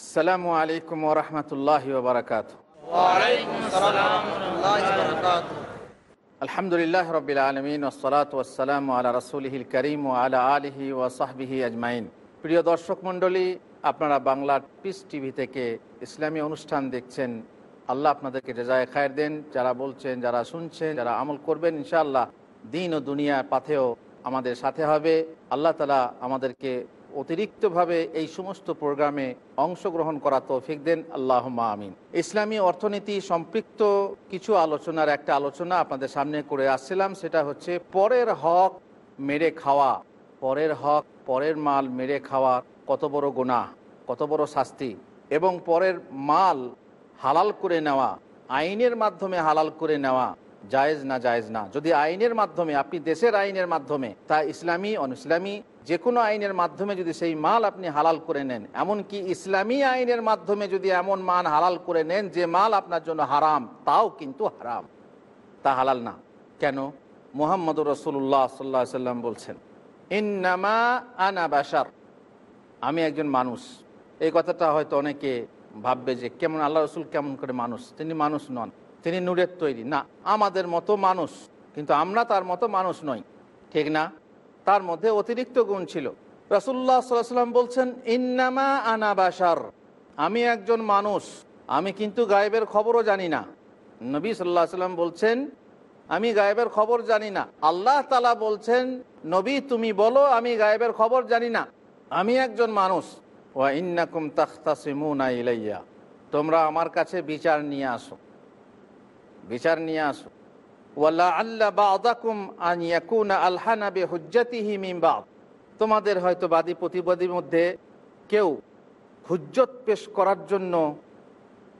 আসসালামু আলাইকুম ওরহমতুল্লাহ বারকাত আলহামদুলিল্লাহ রবিল আলমিন ওসলাত ওসালাম আলা রসুলহিল করিম ও আলা আলহি ও সাহবিহি আজমাইন। প্রিয় দর্শক মণ্ডলী, আপনারা বাংলার পিস টিভি থেকে ইসলামী অনুষ্ঠান দেখছেন। আল্লাহ আপনাদেরকে রেজায় খায়ের দেন। যারা বলছেন, যারা শুনছেন, যারা আমল করবেন, ইনশাআল্লাহ দিন ও দুনিয়া পাথেও আমাদের সাথে হবে। আল্লাহ তালা আমাদেরকে অতিরিক্তভাবে এই সমস্ত প্রোগ্রামে অংশগ্রহণ করা তৌফিক দেন আল্লাহ আমিন। ইসলামী অর্থনীতি সম্পৃক্ত কিছু আলোচনার একটা আলোচনা আপনাদের সামনে করে আসছিলাম, সেটা হচ্ছে পরের হক মেরে খাওয়া। পরের হক, পরের মাল মেরে খাওয়া কত বড় গোনা কত বড় শাস্তি। এবং পরের মাল হালাল করে নেওয়া, আইনের মাধ্যমে হালাল করে নেওয়া, জায়েজ না জায়েজ না। যদি আইনের মাধ্যমে, আপনি দেশের আইনের মাধ্যমে, তা ইসলামী, অনইসলামী যে কোনো আইনের মাধ্যমে যদি সেই মাল আপনি হালাল করে নেন, এমনকি ইসলামী আইনের মাধ্যমে যদি এমন মান হালাল করে নেন যে মাল আপনার জন্য হারাম, তাও কিন্তু হারাম। তা হালাল না। কেন? মোহাম্মদ রসুল্লাহ সাল্লাহ সাল্লাম বলছেন, ইন্নামা আনা বাসার আমি একজন মানুষ। এই কথাটা হয়তো অনেকে ভাববে যে কেমন, আল্লাহ রসুল কেমন করে মানুষ? তিনি মানুষ নন, তিনি নূরের তৈরি। না, আমাদের মতো মানুষ, কিন্তু আমরা তার মতো মানুষ নই। ঠিক না? তার মধ্যে অতিরিক্ত গুণ ছিল। রসুল্লাহ সাল্লাম বলছেন, ইন্নামা আনা বাসার আমি একজন মানুষ। আমি কিন্তু গায়েবের খবরও জানি না। নবী সাল্লাহ সাল্লাম বলছেন, আমি গায়েবের খবর জানি না। আল্লাহ তালা বলছেন, নবী, তুমি বলো, আমি গায়েবের খবর জানি না। আমি একজন মানুষ। ওয়া ইন্নাকুম তাখতাসিমুনা ইলাইয়া। তোমরা আমার কাছে বিচার নিয়ে আসো। বিচার নিয়ে আসো। আলহানা বে বাদ। তোমাদের হয়তো বাদী প্রতিবাদীর মধ্যে কেউ হুজ্জত পেশ করার জন্য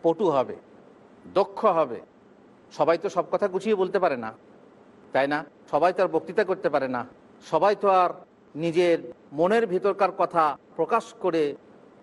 পটু হবে, দক্ষ হবে। সবাই তো সব কথা গুছিয়ে বলতে পারে না, তাই না? সবাই তো আর বক্তৃতা করতে পারে না। সবাই তো আর নিজের মনের ভিতরকার কথা প্রকাশ করে,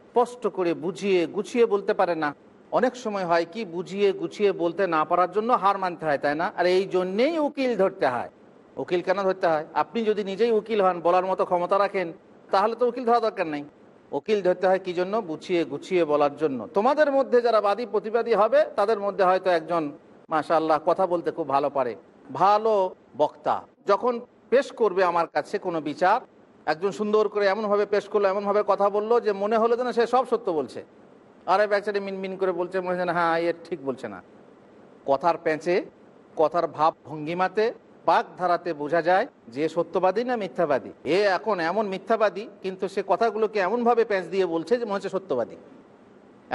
স্পষ্ট করে বুঝিয়ে গুছিয়ে বলতে পারে না। অনেক সময় হয় কি, বুঝিয়ে গুছিয়ে বলতে না পারার জন্য হার মানতে হয়, তাই না? আর এই জন্যেই উকিল ধরতে হয়। উকিল কেন ধরতে হয়? আপনি যদি নিজেই উকিল হন, বলার মতো ক্ষমতা রাখেন, তাহলে তো উকিল ধরা দরকার নেই। উকিল ধরতে হয় কি জন্য? বুঝিয়ে গুছিয়ে বলার জন্য। তোমাদের মধ্যে যারা বাদী প্রতিবাদী হবে, তাদের মধ্যে হয়তো একজন মাশা আল্লাহ কথা বলতে খুব ভালো পারে। ভালো বক্তা। যখন পেশ করবে আমার কাছে কোনো বিচার, একজন সুন্দর করে এমনভাবে পেশ করল, এমনভাবে কথা বলল যে মনে হলো যেন সে সব সত্য বলছে। আর এক ব্যাকসাইডে মিনমিন করে বলছে, মনে হচ্ছে হ্যাঁ এ ঠিক বলছে না। কথার প্যাঁচে, কথার ভাব ভঙ্গিমাতে বাক ধারাতে বোঝা যায় যে সত্যবাদী না মিথ্যাবাদী। এ এখন এমন মিথ্যাবাদী, কিন্তু সে কথাগুলোকে এমনভাবে প্যাঁচ দিয়ে বলছে যে মনে হচ্ছে সত্যবাদী।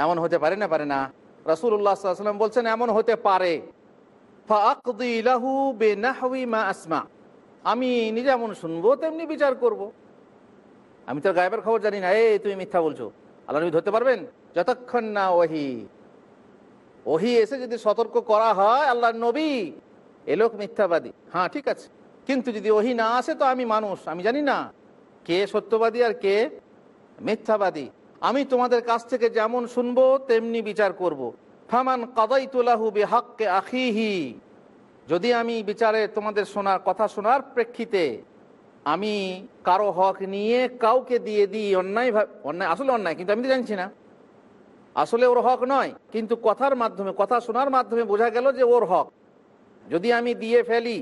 এমন হতে পারে না পারে না। রাসুল্লাহ সাল্লাম বলছেন, এমন হতে পারে। আসমা। আমি নিজে এমন শুনব, তেমনি বিচার করব। আমি তো গায়েবের খবর জানি না। এই তুমি মিথ্যা বলছো। আল্লাহ নবী ধরতে পারবেন? যতক্ষণ না ওহি। ওহি এসে যদি সতর্ক করা হয় আল্লাহ নবী, এ লোক মিথ্যাবাদী। হ্যাঁ ঠিক আছে। কিন্তু যদি ওহি না আসে, তো আমি মানুষ, আমি জানি না। কে সত্যবাদী আর কে মিথ্যাবাদী? আমি তোমাদের কাছ থেকে যেমন শুনব, তেমনি বিচার করব। ফামান কাদাইতুলাহু বেহাক্কে আখিহি। যদি আমি বিচারে তোমাদের শোনার, কথা শোনার প্রেক্ষিতে আমি কারও হক নিয়ে কাউকে দিয়ে দিই, অন্যায় অন্যায়, আসলে অন্যায়, কিন্তু আমি তো জানছি না। আসলে ওর হক নয়, কিন্তু কথার মাধ্যমে, কথা শোনার মাধ্যমে বোঝা গেল যে ওর হক। যদি আমি দিয়ে ফেলি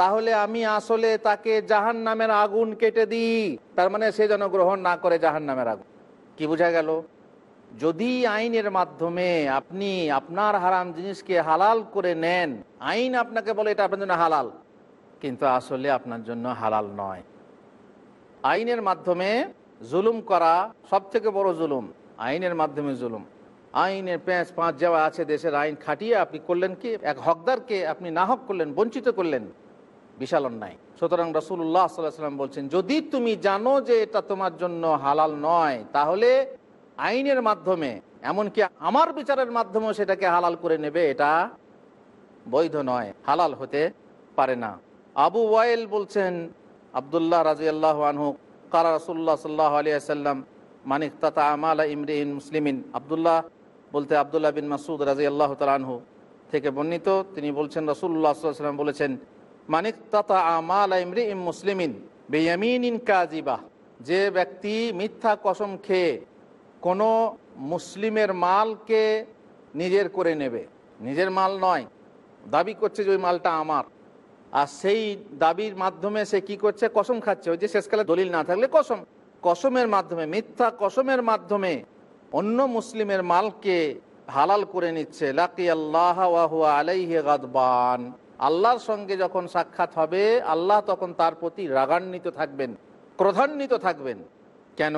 তাহলে আমি আসলে তাকে জাহান নামের আগুন কেটে দিই। তার মানে সে যেন গ্রহণ না করে জাহান নামের আগুন। কি বোঝা গেল? যদি আইনের মাধ্যমে আপনি আপনার হারাম জিনিসকে হালাল করে নেন, আইন আপনাকে বলে এটা আপনার জন্য হালাল। কিন্তু আসলে আপনার জন্য হালাল নয়। আইনের মাধ্যমে জুলুম করা সব থেকে বড় জুলুম। আইনের মাধ্যমে জুলুম। আইনের প্যাঁচ পাঁচ যাওয়া আছে, দেশের আইন খাটিয়ে আপনি করলেন কি? এক হকদারকে আপনি না হক করলেন, বঞ্চিত করলেন। বিশাল অন্যায়। সুতরাং রসুল্লাহ সাল্লাম বলছেন, যদি তুমি জানো যে এটা তোমার জন্য হালাল নয়, তাহলে আইনের মাধ্যমে, এমনকি আমার বিচারের মাধ্যমেও সেটাকে হালাল করে নেবে, এটা বৈধ নয়, হালাল হতে পারে না। আবু ওয়াইল বলছেন, আবদুল্লাহ রাজি আল্লাহ আনহু কারা রসুল্লাহ সাল্লাহ আলিয়াল্লাম মানিক তাতা আমালা ইমরিন মুসলিমিন। আবদুল্লাহ বলতে আবদুল্লাহ বিন মাসুদ রাজি আল্লাহ তালানহু থেকে বর্ণিত, তিনি বলছেন রসুল্লাহ সাল্লাম বলেছেন মানিক তাতা আমালা ইমরি ইম মুসলিমিন বেয়ামিন কাজিবাহ যে ব্যক্তি মিথ্যা কসম খেয়ে কোনো মুসলিমের মালকে নিজের করে নেবে। নিজের মাল নয়, দাবি করছে যে ওই মালটা আমার। আর সেই দাবির মাধ্যমে সে কি করছে? কসম খাচ্ছে। ওই যে শেষকালে দলিল না থাকলে কসম। কসমের মাধ্যমে, মিথ্যা কসমের মাধ্যমে অন্য মুসলিমের মালকে হালাল করে নিচ্ছে। লাকি আল্লাহ আলাইহে গাদবান। আল্লাহর সঙ্গে যখন সাক্ষাৎ হবে, আল্লাহ তখন তার প্রতি রাগান্বিত থাকবেন, ক্রধান্বিত থাকবেন। কেন?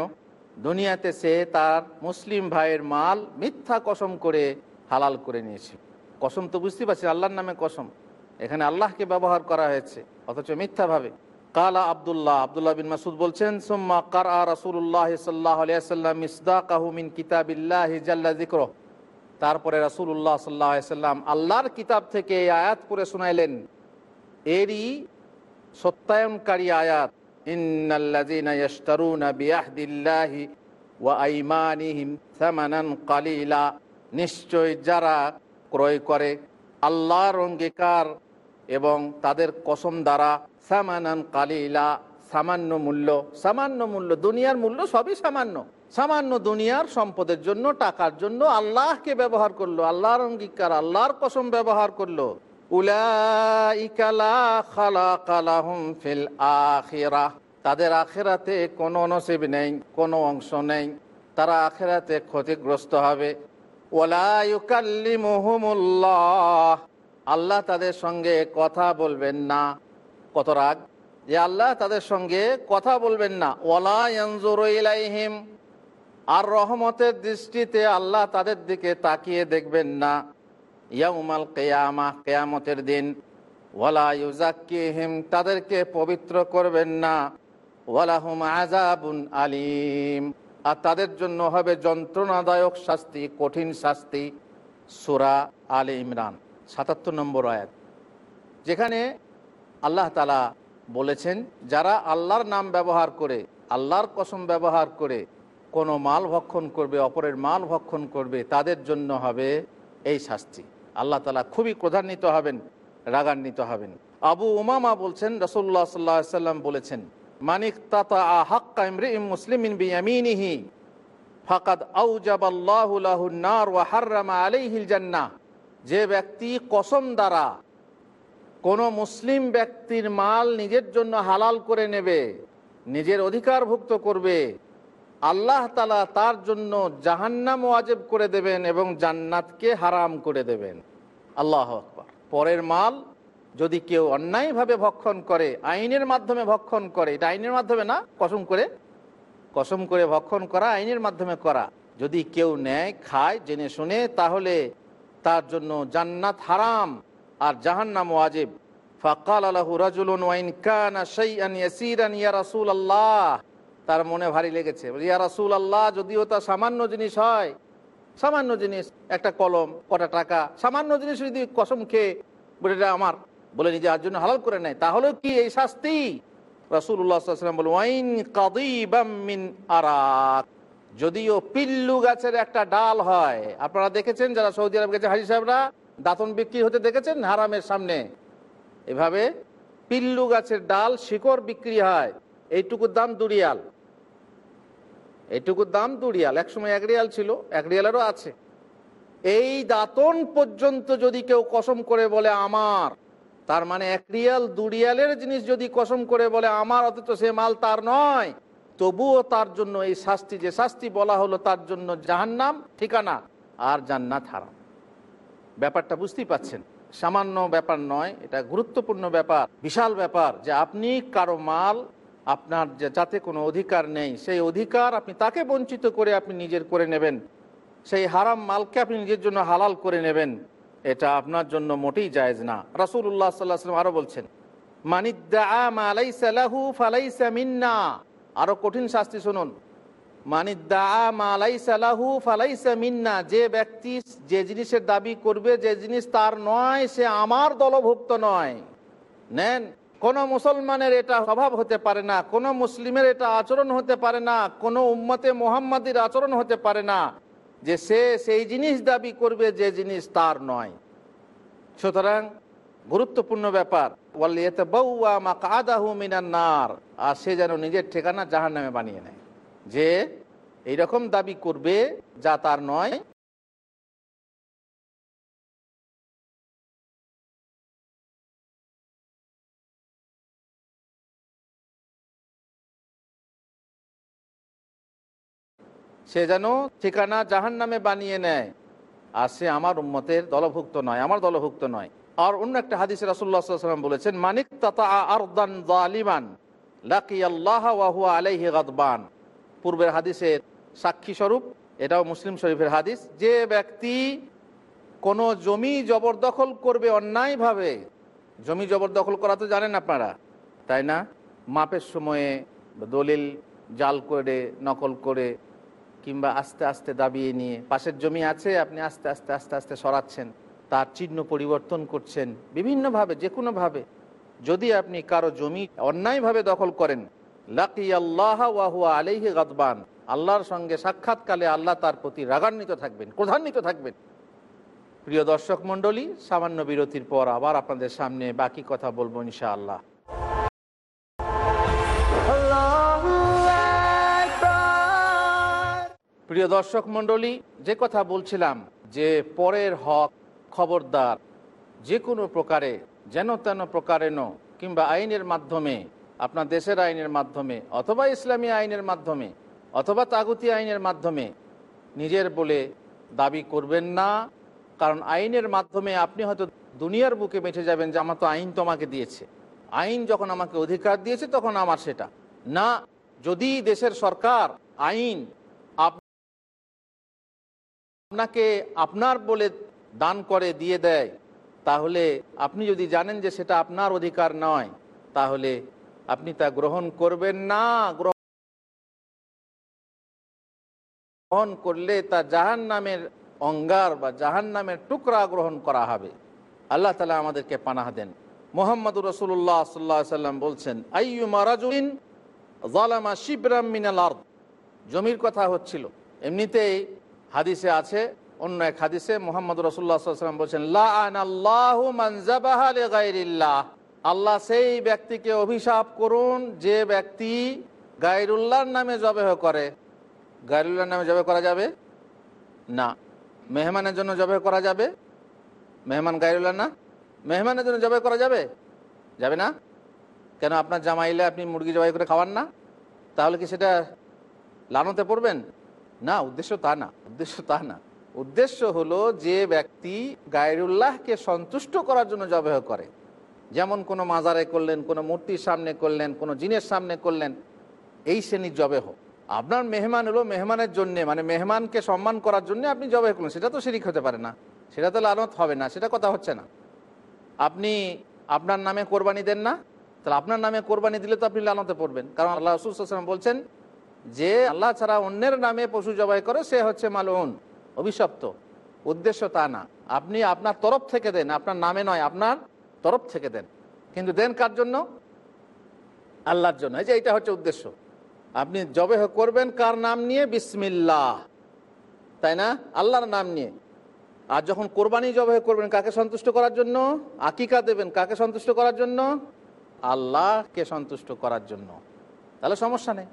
দুনিয়াতে সে তার মুসলিম ভাইয়ের মাল মিথ্যা কসম করে হালাল করে নিয়েছে। কসম তো বুঝতে পারছি আল্লাহর নামে কসম। এখানে আল্লাহকে ব্যবহার করা হয়েছে, অথচ মিথ্যাভাবে। কালা আবদুল্লাহ আবদুল্লাহ বিন মাসুদ বলছেন, সোম্মা কার আ রাসুল্লাহ সাল্লাহ আলিয়াল্লাম ইসদাকাহু মিন কিতাবিল্লাহ জাল্লা জিক্র তারপরে রাসুল্লাহ সাল্লাহ সাল্লাম আল্লাহর কিতাব থেকে এই আয়াত করে শোনাইলেন। এরই সত্যায়নকারী আয়াত ইন্নাল্লাযীনা ইয়াশতারুনা বিআহদিল্লাহি ওয়া আইমানিহিম সামানান কালিলা। নিশ্চয় যারা ক্রয় করে আল্লাহর অঙ্গীকার এবং তাদের কসম দ্বারা সামানান কালিলা, সামান্য মূল্য সামান্য মূল্য, দুনিয়ার মূল্য সবই সামান্য। সামান্য দুনিয়ার সম্পদের জন্য, টাকার জন্য আল্লাহকে ব্যবহার করল, আল্লাহর অঙ্গীকার, আল্লাহর কসম ব্যবহার করল। তাদের আখেরাতে কোনো নসিব নেই, কোনো অংশ নেই। তারা আখেরাতে ক্ষতিগ্রস্ত হবে। আল্লাহ তাদের সঙ্গে কথা বলবেন না। কত রাগ। যে আল্লাহ তাদের সঙ্গে কথা বলবেন না। ওলা ইলাইহিম। আর রহমতের দৃষ্টিতে আল্লাহ তাদের দিকে তাকিয়ে দেখবেন না। ইয়াউমাল কেয়ামা, কেয়ামতের দিন। ওয়ালা ইউজাক্কিহিম তাদেরকে পবিত্র করবেন না। ওয়ালাহুম আজাবুন আলিম। আর তাদের জন্য হবে যন্ত্রণাদায়ক শাস্তি, কঠিন শাস্তি। সুরা আলী ইমরান, সাতাত্তর নম্বর আয়াত। যেখানে আল্লাহ তালা বলেছেন, যারা আল্লাহর নাম ব্যবহার করে, আল্লাহর কসম ব্যবহার করে কোনো মাল ভক্ষণ করবে, অপরের মাল ভক্ষণ করবে, তাদের জন্য হবে এই শাস্তি। আল্লাহ তালা খুবই ক্রধান্বিত হবেন, রাগান্বিত হবেন। আবু উমামা বলছেন রসুল্লাহ সাল্লাহ সাল্লাম বলেছেন মানিক তাতা হাক্কা ইমরিম মুসলিমিন বিয়ামিনিহি, ফাকাদ আউজাবাল্লাহু লাহু নার ওয়া হাররামা আলাইহিল জান্নাহ যে ব্যক্তি কসম দ্বারা কোনো মুসলিম ব্যক্তির মাল নিজের জন্য হালাল করে নেবে, নিজের অধিকারভুক্ত করবে আল্লাহ তালা তার জন্য জাহান্নাম ওয়াজেব করে দেবেন এবং জান্নাতকে হারাম করে দেবেন। আল্লাহ আকবার। পরের মাল যদি কেউ অন্যায়ভাবে ভক্ষণ করে, আইনের মাধ্যমে ভক্ষণ করে, এটা আইনের মাধ্যমে না, কসম করে? কসম করে ভক্ষণ করা আইনের মাধ্যমে করা। যদি কেউ নেয় খায়, জেনে শুনে, তাহলে তার জন্য জান্নাত হারাম আর জাহান্নাম ওয়াজেব। ফাকাল আলাহু রাজুলুন ওয়াইন কানা শাইআন ইয়াসিরান ইয়া রাসূলুল্লাহ। তার মনে ভারী লেগেছে। ইয়া রাসূলুল্লাহ, যদিও তা সামান্য জিনিস হয়, সামান্য জিনিস, একটা কলম, কটা টাকা, সামান্য জিনিস যদি কসম খেয়ে বলে এটা আমার, বলে নিজে আর জন্য হালাল করে নেয়, তাহলে কি এই শাস্তি? রাসুল্লাহাম বলে, ওয়াইন কাদিবাম মিন আরাক। যদিও পিল্লু গাছের একটা ডাল হয়, আপনারা দেখেছেন, যারা সৌদি আরব গেছে, হাজি সাহেবরা, দাঁতন বিক্রি হতে দেখেছেন, হারামের সামনে। এভাবে পিল্লু গাছের ডাল, শিকড় বিক্রি হয়। এইটুকুর দাম দুরিয়াল এইটুকুর দাম দুরিয়াল একসময় এক রিয়াল ছিল, এক রিয়ালেরও আছে। এই দাঁতন পর্যন্ত যদি কেউ কসম করে বলে আমার, তার মানে এক রিয়াল জিনিস যদি কসম করে বলে আমার, অথচ সে মাল তার নয়, তবুও তার জন্য এই শাস্তি, যে শাস্তি বলা হলো তার জন্য জাহান্নাম, ঠিকানা আর জান্নাত হারাম। ব্যাপারটা বুঝতেই পাচ্ছেন। সামান্য ব্যাপার নয়, এটা গুরুত্বপূর্ণ ব্যাপার, বিশাল ব্যাপার যে আপনি কারও মাল আপনার যাতে কোনো অধিকার নেই, সেই অধিকার আপনি তাকে বঞ্চিত করে আপনি নিজের করে নেবেন। সেই হারাম মালকে আপনি নিজের জন্য হালাল করে নেবেন। এটা আপনার জন্য মোটেই জায়েজ না। রাসুল্লাহ সাল্লাহ সাল্লাম আরও বলছেন আরও কঠিন শাস্তি শুনুন। মিন্না। যে ব্যক্তি যে জিনিসের দাবি করবে, যে জিনিস তার নয়, সে আমার দলভুক্ত নয়। নেন কোন মুসলমানের এটা স্বভাব হতে পারে না, কোন মুসলিমের এটা আচরণ হতে পারে না, কোন উম্মতে মোহাম্মদের আচরণ হতে পারে না। যে সে সেই জিনিস দাবি করবে, যে জিনিস তার নয়। সুতরাং গুরুত্বপূর্ণ ব্যাপার মিনান্নার আর সে যেন নিজের ঠিকানা জাহান নামে বানিয়ে নেয়। যে এইরকম দাবি করবে, যা তার নয় সে যেন ঠিকানা জাহান নামে বানিয়ে নেয়। আর সে আমার উম্মতের দলভুক্ত নয়, আমার দলভুক্ত নয়। আর অন্য একটা হাদিসে রাসুল্লাহাম বলেছেন মানিক তাতা লাকি আল্লাহ ওয়াহুয়া পূর্বের হাদিসের সাক্ষী স্বরূপ, এটাও মুসলিম শরীফের হাদিস, যে ব্যক্তি কোনো জমি জবরদখল করবে অন্যায়ভাবে, জমি জবরদখল করা তো জানেন আপনারা, তাই না? মাপের সময়ে দলিল জাল করে, নকল করে কিংবা আস্তে আস্তে দাবিয়ে নিয়ে, পাশের জমি আছে, আপনি আস্তে আস্তে আস্তে আস্তে সরাচ্ছেন, তার চিহ্ন পরিবর্তন করছেন, বিভিন্নভাবে যে কোনোভাবে যদি আপনি কারও জমি অন্যায়ভাবে দখল করেন লাকি আল্লাহ ওয়াহুয়া আলাইহি গাদবান, আল্লাহর সঙ্গে সাক্ষাৎকালে আল্লাহ তার প্রতি রাগান্বিত থাকবেন, ক্রধান্বিত থাকবেন। প্রিয় দর্শক মণ্ডলী, সামান্য বিরতির পর আবার আপনাদের সামনে বাকি কথা বলব ইনশাআল্লাহ। প্রিয় দর্শক মণ্ডলী, যে কথা বলছিলাম যে পরের হক খবরদার যে কোনো প্রকারে, যেন তেন প্রকারেন কিংবা আইনের মাধ্যমে, আপনার দেশের আইনের মাধ্যমে, অথবা ইসলামী আইনের মাধ্যমে, অথবা তাগুতি আইনের মাধ্যমে, নিজের বলে দাবি করবেন না। কারণ আইনের মাধ্যমে আপনি হয়তো দুনিয়ার বুকে বেঁচে যাবেন যে আমার তো আইন তোমাকে দিয়েছে। আইন যখন আমাকে অধিকার দিয়েছে তখন আমার সেটা। না, যদি দেশের সরকার আইন আপনাকে আপনার বলে দান করে, দিয়ে দেয়, তাহলে আপনি যদি জানেন যে সেটা আপনার অধিকার নয়, তাহলে আপনি তা গ্রহণ করবেন না। গ্রহণ করলে তা জাহান নামের অঙ্গার বা জাহান নামের টুকরা গ্রহণ করা হবে। আল্লাহ তালা আমাদেরকে পানাহ দেন। মোহাম্মদ রসুল্লাহ সাল্লা সাল্লাম বলছেন আইয়ু মারাজুন জালামা শিবরাম জমির কথা হচ্ছিল। এমনিতেই হাদিসে আছে, অন্য এক হাদিসে মোহাম্মদ রসুল্লাহাম বলছেন আল্লাহ সেই ব্যক্তিকে অভিশাপ করুন যে ব্যক্তি গায়রুল্লাহর নামে জবেহ করে। গায়রুল্লাহর নামে জবে করা যাবে? না। মেহমানের জন্য জবে করা যাবে? মেহমান গায়রুল্লাহ না? মেহমানের জন্য জবে করা যাবে? যাবে না? কেন আপনার জামাইলে আপনি মুরগি জবাই করে খাওয়ান না? তাহলে কি সেটা লানতে পড়বেন? না, উদ্দেশ্য তা না, উদ্দেশ্য তা না। উদ্দেশ্য হলো যে ব্যক্তি গায়রুল্লাহকে সন্তুষ্ট করার জন্য জবেহ করে। যেমন কোনো মাজারে করলেন, কোনো মূর্তির সামনে করলেন, কোনো জিনের সামনে করলেন, এই শ্রেণির জবেহ আপনার মেহমান হলো মেহমানের জন্য মানে মেহমানকে সম্মান করার জন্য আপনি জবেহ করলেন, সেটা তো শিরিক হতে পারে না, সেটা তো লালত হবে না, সেটা কথা হচ্ছে না। আপনি আপনার নামে কোরবানি দেন না, তাহলে আপনার নামে কোরবানি দিলে তো আপনি লালতে পড়বেন। কারণ আল্লাহ রসুল বলছেন যে আল্লাহ ছাড়া অন্যের নামে পশু জবাই করে, সে হচ্ছে মালউন। অভিশপ্ত। উদ্দেশ্য তা না। আপনি আপনার তরফ থেকে দেন, আপনার নামে নয়, আপনার তরফ থেকে দেন। কিন্তু দেন কার জন্য? আল্লাহর জন্য। এই যে এইটা হচ্ছে উদ্দেশ্য। আপনি জবে করবেন কার নাম নিয়ে? বিসমিল্লাহ। তাই না? আল্লাহর নাম নিয়ে। আর যখন কোরবানি জবে করবেন, কাকে সন্তুষ্ট করার জন্য? আকিকা দেবেন, কাকে সন্তুষ্ট করার জন্য? আল্লাহকে সন্তুষ্ট করার জন্য। তাহলে সমস্যা নেই।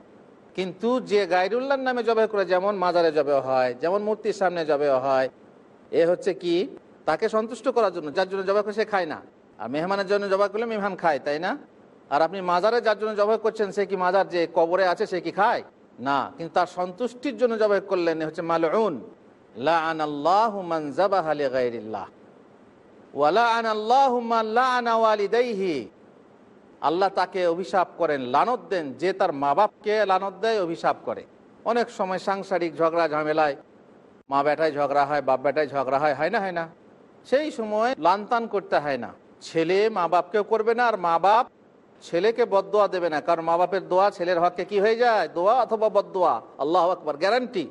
কিন্তু যে গাইরুল্লাহর নামে জবে করে, যেমন মাজারে জবে হয়, যেমন মূর্তির সামনে জবে হয়, এ হচ্ছে কি? তাকে সন্তুষ্ট করার জন্য, যার জন্য জবা করে সে খায় না। আর মেহমানের জন্য জবা করলে মেহমান খায়, তাই না? আর আপনি মাজারে যার জন্য জবাই করছেন, সে কি মাজার যে কবরে আছে, সে কি খায়? না, কিন্তু তার সন্তুষ্টির জন্য জবাই করলেন হচ্ছে মালউন। লা আন আল্লাহ তাকে অভিশাপ করেন, লানত দেন, যে তার মা বাপকে লানত দেয়, অভিশাপ করে। অনেক সময় সাংসারিক ঝগড়া, ঝামেলায় মা বেটায় ঝগড়া হয়, বাপ বেটায় ঝগড়া হয় হয় না হয় না। সেই সময় লানতান করতে হয় না। ছেলে মা বাপকেও করবে না, আর মা বাপ ছেলেকে বদোয়া দেবে না। কারণ মা বাপের দোয়া ছেলের হককে কি হয়ে যায়? দোয়া অথবা বদোয়া আল্লাহ আকবর, গ্যারান্টি।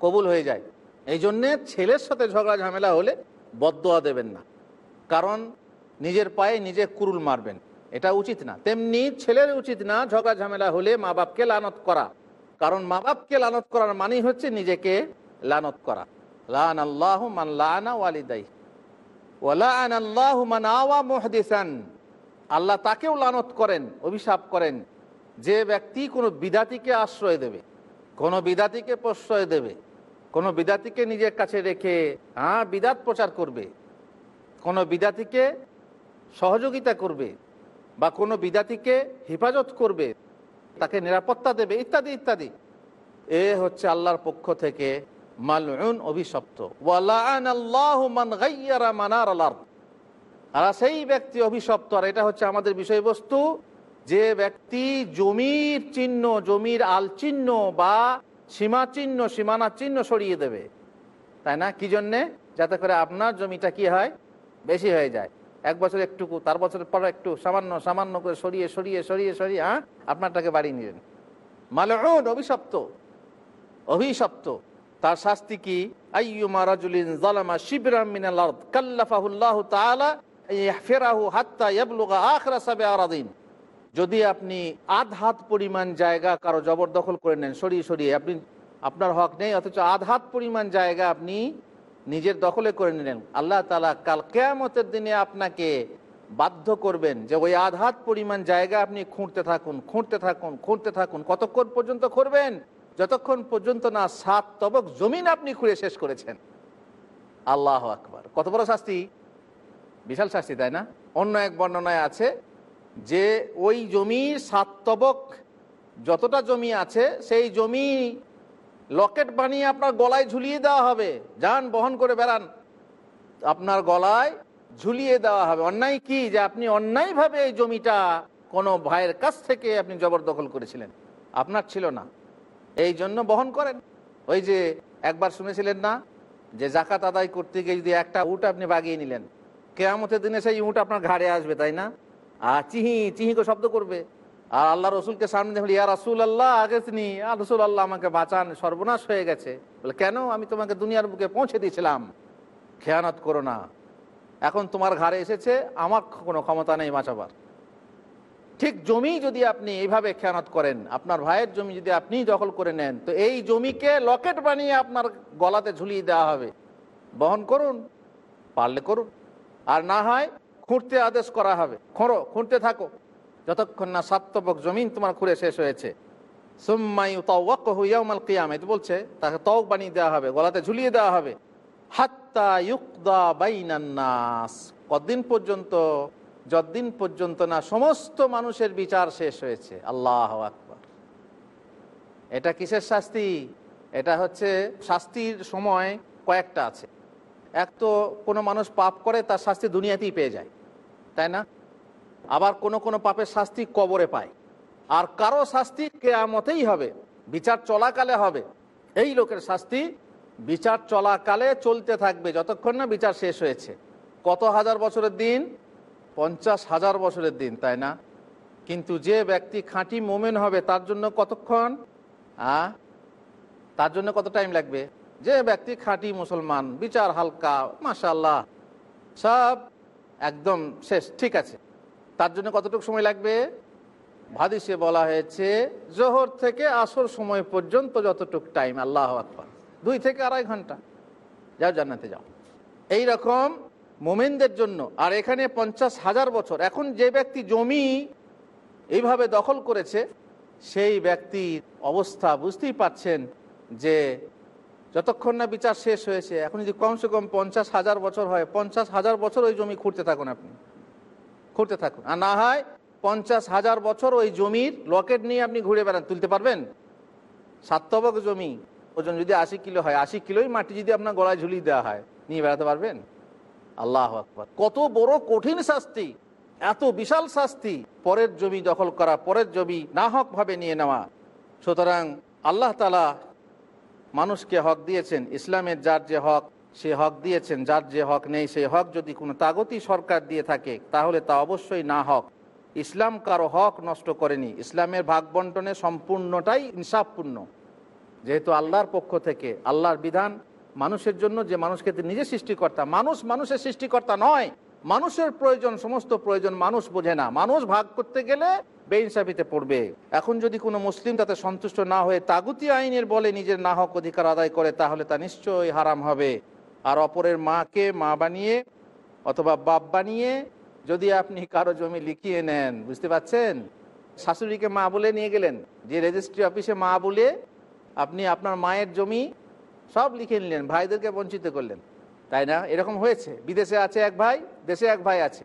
কবুল হয়ে যায়। এই জন্যে ছেলের সাথে ঝগড়া, ঝামেলা হলে বদোয়া দেবেন না। কারণ নিজের পায়ে নিজে কুরুল মারবেন। এটা উচিত না। তেমনি ছেলের উচিত না ঝগড়া ঝামেলা হলে মা বাপকে লানত করা। কারণ মা বাপকে লানত করার মানেই হচ্ছে নিজেকে লানত করা। লান আল্লাহ মান লানা ওয়ালিদাই ওলা আল্লাহ মান আওয়া মুহদিসান। আল্লাহ তাকেও লানত করেন, অভিশাপ করেন। যে ব্যক্তি কোনো বিদাতিকে আশ্রয় দেবে, কোনো বিদাতিকে প্রশ্রয় দেবে, কোনো বিদাতিকে নিজের কাছে রেখে হ্যাঁ বিদাত প্রচার করবে, কোনো বিদাতিকে সহযোগিতা করবে বা কোনো বিদাতিকে হেফাজত করবে, তাকে নিরাপত্তা দেবে, ইত্যাদি ইত্যাদি। এ হচ্ছে আল্লাহর পক্ষ থেকে মালউন অভিশপ্ত। আর সেই ব্যক্তি অভিশপ্ত, আর এটা হচ্ছে আমাদের বিষয়বস্তু, যে ব্যক্তি জমির চিহ্ন, জমির আল চিহ্ন বা সীমা চিহ্ন, সীমানা চিহ্ন সরিয়ে দেবে। তাই না? কি জন্যে? যাতে করে আপনার জমিটা কি হয়? বেশি হয়ে যায়। এক বছর একটুকু, তার বছরের পর একটু, সামান্য সামান্য করে সরিয়ে সরিয়ে সরিয়ে সরিয়ে হ্যাঁ? আপনারটাকে বাড়িয়ে নিলেন। মালউন, অভিশপ্ত। অভিশপ্ত। তার শাস্তি কি? রাজুলিন যদি আপনি আধ হাত পরিমাণ জায়গা কারও জবরদখল করে নেন, সরিয়ে সরিয়ে, আপনি, আপনার হক নেই, অথচ আধ হাত পরিমাণ জায়গা আপনি নিজের দখলে করে নিলেন। আল্লাহ তালা কাল কেয়ামতের দিনে আপনাকে বাধ্য করবেন যে ওই আধাত পরিমাণ জায়গা আপনি খুঁড়তে থাকুন খুঁড়তে থাকুন খুঁড়তে থাকুন। কতক্ষণ পর্যন্ত করবেন যতক্ষণ পর্যন্ত না সাত তবক জমিন আপনি খুঁড়ে শেষ করেছেন। আল্লাহ আকবার। কত বড় শাস্তি? বিশাল শাস্তি, তাই না? অন্য এক বর্ণনায় আছে যে ওই জমির সাত তবক, যতটা জমি আছে, সেই জমি লকেট বানিয়ে আপনার গলায় ঝুলিয়ে দেওয়া হবে। যান, বহন করে বেড়ান। আপনার গলায় ঝুলিয়ে দেওয়া হবে। অন্যায় কি যে আপনি অন্যায়ভাবে এই জমিটা কোনো ভাইয়ের কাছ থেকে আপনি জবরদখল করেছিলেন? আপনার ছিল না। এই জন্য বহন করেন। ওই যে একবার শুনেছিলেন না যে জাকাত আদায় করতে গিয়ে যদি একটা উট আপনি বাগিয়ে নিলেন, কেয়ামতের দিনে সেই উট আপনার ঘাড়ে আসবে, তাই না? আর চিহি চিহি শব্দ করবে। আর আল্লাহ রসুলকে সামনে দেখলি, ইয়া রসুল আল্লাহ আগে তিনি আর রসুল আল্লাহ আমাকে বাঁচান, সর্বনাশ হয়ে গেছে। বলে, কেন? আমি তোমাকে দুনিয়ার বুকে পৌঁছে দিয়েছিলাম। খেয়ানত করো না। এখন তোমার ঘাড়ে এসেছে, আমার কোনো ক্ষমতা নেই বাঁচাবার। ঠিক জমি যদি আপনি এইভাবে খেয়ানত করেন, আপনার ভাইয়ের জমি যদি আপনি দখল করে নেন, তো এই জমিকে লকেট বানিয়ে আপনার গলাতে ঝুলিয়ে দেওয়া হবে। বহন করুন, পারলে করুন। আর না হয় খুঁড়তে আদেশ করা হবে। খোঁড়ো, খুঁড়তে থাকো। যতক্ষণ না সাত্তবক জমিন তোমার খুঁড়ে শেষ হয়েছে। সুম্মাই তাওয়াক হুইয়াউমাল কিয়াম এটা বলছে, তাকে তওক বানিয়ে দেওয়া হবে, গলাতে ঝুলিয়ে দেওয়া হবে। হাত্তা ইউকদা বাইনান্নাস কতদিন পর্যন্ত, যতদিন পর্যন্ত না সমস্ত মানুষের বিচার শেষ হয়েছে। আল্লাহ আকবর। এটা কিসের শাস্তি? এটা হচ্ছে শাস্তির সময় কয়েকটা আছে। এক তো কোনো মানুষ পাপ করে, তার শাস্তি দুনিয়াতেই পেয়ে যায়। তাই না? আবার কোনো কোনো পাপের শাস্তি কবরে পায়। আর কারও শাস্তি কেয়ামতেই হবে, বিচার চলাকালে হবে। এই লোকের শাস্তি বিচার চলাকালে চলতে থাকবে, যতক্ষণ না বিচার শেষ হয়েছে। কত হাজার বছরের দিন? পঞ্চাশ হাজার বছরের দিন, তাই না? কিন্তু যে ব্যক্তি খাঁটি মোমেন হবে, তার জন্য কতক্ষণ? আ? তার জন্য কত টাইম লাগবে? যে ব্যক্তি খাঁটি মুসলমান, বিচার হালকা মাশাল্লাহ সব একদম শেষ, ঠিক আছে। তার জন্য কতটুকু সময় লাগবে? ভাদিসে বলা হয়েছে, জোহর থেকে আসর সময় পর্যন্ত যতটুক টাইম আল্লাহ আকবর। দুই থেকে আড়াই ঘণ্টা। যাও জান্নাতে যাও। এই রকম মোমেনদের জন্য, আর এখানে পঞ্চাশ হাজার বছর, এখন যে ব্যক্তি জমি এইভাবে দখল করেছে, সেই ব্যক্তির অবস্থা বুঝতেই পাচ্ছেন যে যতক্ষণ না বিচার শেষ হয়েছে, এখন যদি কমসে কম পঞ্চাশ হাজার বছর হয়, পঞ্চাশ হাজার বছর ওই জমি খুঁড়তে থাকুন আপনি। খুঁড়তে থাকুন। আর না হয় পঞ্চাশ হাজার বছর ওই জমির লকেট নিয়ে আপনি ঘুরে বেড়ান। তুলতে পারবেন? সাতবক জমি। ওজন যদি আশি কিলো হয়, আশি কিলোই মাটি যদি আপনার গলায় ঝুলিয়ে দেওয়া হয়, নিয়ে বেড়াতে পারবেন? আল্লাহ আকবর। কত বড় কঠিন শাস্তি, এত বিশাল শাস্তি। পরের জমি দখল করা, পরের জমি না হক ভাবে নিয়ে নেওয়া। সুতরাং আল্লাহ তালা মানুষকে হক দিয়েছেন, ইসলামের যার যে হক সে হক দিয়েছেন, যার যে হক নেই সেই হক যদি কোনো তাগতি সরকার দিয়ে থাকে, তাহলে তা অবশ্যই না হক। ইসলাম কারও হক নষ্ট করেনি। ইসলামের ভাগ বন্টনে সম্পূর্ণটাই ইনসাফপূর্ণ। যেহেতু আল্লাহর পক্ষ থেকে, আল্লাহর বিধান, মানুষের জন্য যে মানুষকে নিজে সৃষ্টিকর্তা, মানুষ মানুষের সৃষ্টিকর্তা নয়। মানুষের প্রয়োজন, সমস্ত প্রয়োজন মানুষ বোঝে না। মানুষ ভাগ করতে গেলে বেইনসাফিতে পড়বে। এখন যদি কোনো মুসলিম তাতে সন্তুষ্ট না হয়ে তাগুতি আইনের বলে নিজের না হক অধিকার আদায় করে, তাহলে তা নিশ্চয়ই হারাম হবে। আর অপরের মাকে মা বানিয়ে অথবা বাপ বানিয়ে যদি আপনি কারও জমি লিখিয়ে নেন, বুঝতে পাচ্ছেন শাশুড়িকে মা বলে নিয়ে গেলেন। যে রেজিস্ট্রি অফিসে মা বলে আপনি আপনার মায়ের জমি সব লিখে নিলেন, ভাইদেরকে বঞ্চিত করলেন। তাই না? এরকম হয়েছে। বিদেশে আছে এক ভাই, দেশে এক ভাই আছে।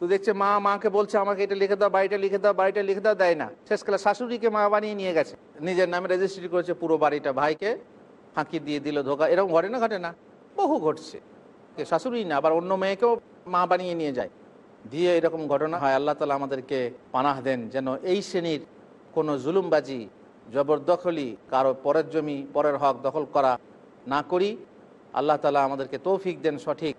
তো দেখছে মা মাকে বলছে, আমাকে এটা লিখে দাও, বাড়িটা লিখে দাও, বাড়িটা লিখে দাও। দেয় না। শেষকালে শাশুড়িকে মা বানিয়ে নিয়ে গেছে। নিজের নামে রেজিস্ট্রি করেছে পুরো বাড়িটা ভাইকে। ফাঁকি দিয়ে দিল ধোকা। এরকম ঘটে না ঘটে না। বহু ঘটছে। শাশুড়ি না, আবার অন্য মেয়েকেও মা বানিয়ে নিয়ে যায়। দিয়ে এরকম ঘটনা হয়, আল্লাহ তালা আমাদেরকে পানাহ দেন যেন এই শ্রেণির কোনো জুলুমবাজি, জবরদখলি, কারও পরের জমি, পরের হক দখল করা না করি। আল্লাহ তালা আমাদেরকে তৌফিক দেন সঠিক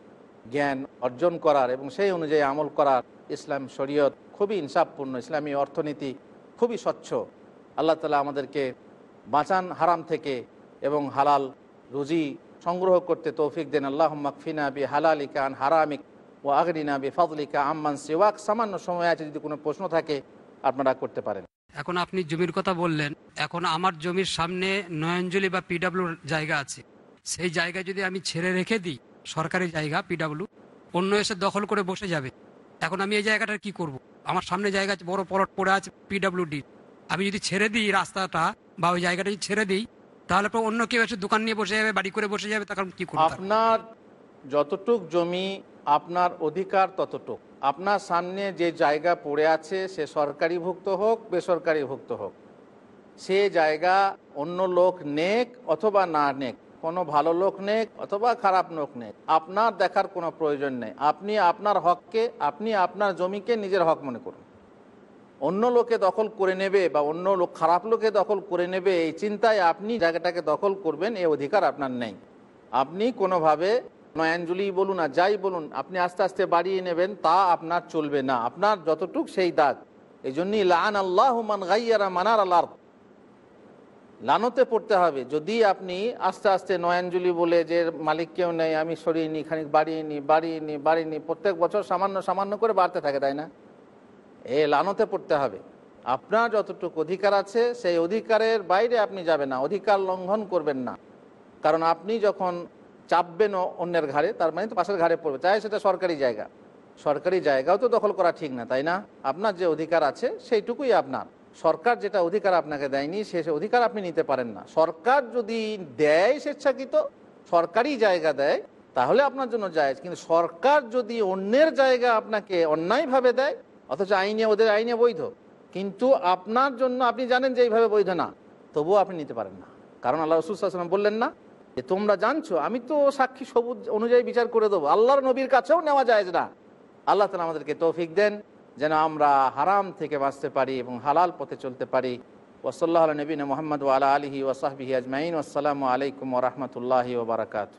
জ্ঞান অর্জন করার এবং সেই অনুযায়ী আমল করার। ইসলাম শরীয়ত খুবই ইনসাফপূর্ণ, ইসলামী অর্থনীতি খুবই স্বচ্ছ। আল্লাহ তালা আমাদেরকে বাঁচান হারাম থেকে এবং হালাল রুজি সংগ্রহ করতে তৌফিক দেন। আল্লাহ মাকফিনা বি হালালিকা আন হারামিক ও আগরিনা বি ফজলিকা আম্মান সিওয়াক। সামান্য সময় আছে, যদি কোনো প্রশ্ন থাকে, আপনারা করতে পারেন। এখন আপনি জমির কথা বললেন, এখন আমার জমির সামনে নয়নজলি বা পিডাব্লিউর জায়গা আছে। সেই জায়গায় যদি আমি ছেড়ে রেখে দিই, সরকারি জায়গা পিডাব্লিউ অন্য এসে দখল করে বসে যাবে। এখন আমি এই জায়গাটা কি করব। আমার সামনে জায়গা আছে, বড় পলট পড়ে আছে পিডাব্লিউডি আমি যদি ছেড়ে দিই রাস্তাটা বা ওই জায়গাটা যদি ছেড়ে দিই তাহলে পর অন্য কেউ এসে দোকান নিয়ে বসে যাবে, বাড়ি করে বসে যাবে, তখন কি করব? আপনার যতটুক জমি, আপনার অধিকার ততটুক। আপনার সামনে যে জায়গা পড়ে আছে, সে সরকারি ভুক্ত হোক বেসরকারি ভুক্ত হোক, সে জায়গা অন্য লোক নেক অথবা না নেক, কোনো ভালো লোক নেক অথবা খারাপ লোক নেক, আপনার দেখার কোনো প্রয়োজন নেই। আপনি আপনার হককে, আপনি আপনার জমিকে নিজের হক মনে করুন। অন্য লোকে দখল করে নেবে বা অন্য লোক, খারাপ লোকে দখল করে নেবে, এই চিন্তায় আপনি জায়গাটাকে দখল করবেন এই অধিকার আপনার নেই। আপনি কোনোভাবে নয়াঞ্জলি বলুন আর যাই বলুন, আপনি আস্তে আস্তে বাড়িয়ে নেবেন, তা আপনার চলবে না। আপনার যতটুক সেই দাগ। এই জন্যই লান আল্লাহ মান গাইয়ারা মানার আল্লাহ লানতে পড়তে হবে। যদি আপনি আস্তে আস্তে নয়াঞ্জলি বলে যে, মালিক কেউ নেই, আমি সরিয়ে নিই, খানিক বাড়িয়ে নিই বাড়িয়ে নিই বাড়িয়ে নিই, প্রত্যেক বছর সামান্য সামান্য করে বাড়তে থাকে, তাই না? এ লানতে পড়তে হবে। আপনার যতটুকু অধিকার আছে, সেই অধিকারের বাইরে আপনি যাবেন না। অধিকার লঙ্ঘন করবেন না। কারণ আপনি যখন চাপবেন অন্যের ঘাড়ে, তার মানে তো পাশের ঘাড়ে পড়বে। চাই সেটা সরকারি জায়গা। সরকারি জায়গাও তো দখল করা ঠিক না, তাই না? আপনার যে অধিকার আছে, সেইটুকুই আপনার। সরকার যেটা অধিকার আপনাকে দেয়নি, সে অধিকার আপনি নিতে পারেন না। সরকার যদি দেয় স্বেচ্ছাকৃত, সরকারি জায়গা দেয়, তাহলে আপনার জন্য যায় কিন্তু সরকার যদি অন্যের জায়গা আপনাকে অন্যায়ভাবে দেয় অথচ আইনে ওদের আইনে বৈধ। কিন্তু আপনার জন্য আপনি জানেন যে এইভাবে বৈধ না, তবুও আপনি নিতে পারেন না। কারণ আল্লাহ রসুলাম বললেন না যে, তোমরা জানছো, আমি তো সাক্ষী সবুজ অনুযায়ী বিচার করে দেবো। আল্লাহর নবীর কাছেও নেওয়া যায় না। আল্লাহ তালা আমাদেরকে তৌফিক দেন, যেন আমরা হারাম থেকে বাঁচতে পারি এবং হালাল পথে চলতে পারি। ওসল্লাহ নবীন মোহাম্মদ আলা আলহি ওসাহবিহি আজমাইন। আসসালামু আলাইকুম রহমতুল্লাহি ওবরাকাতু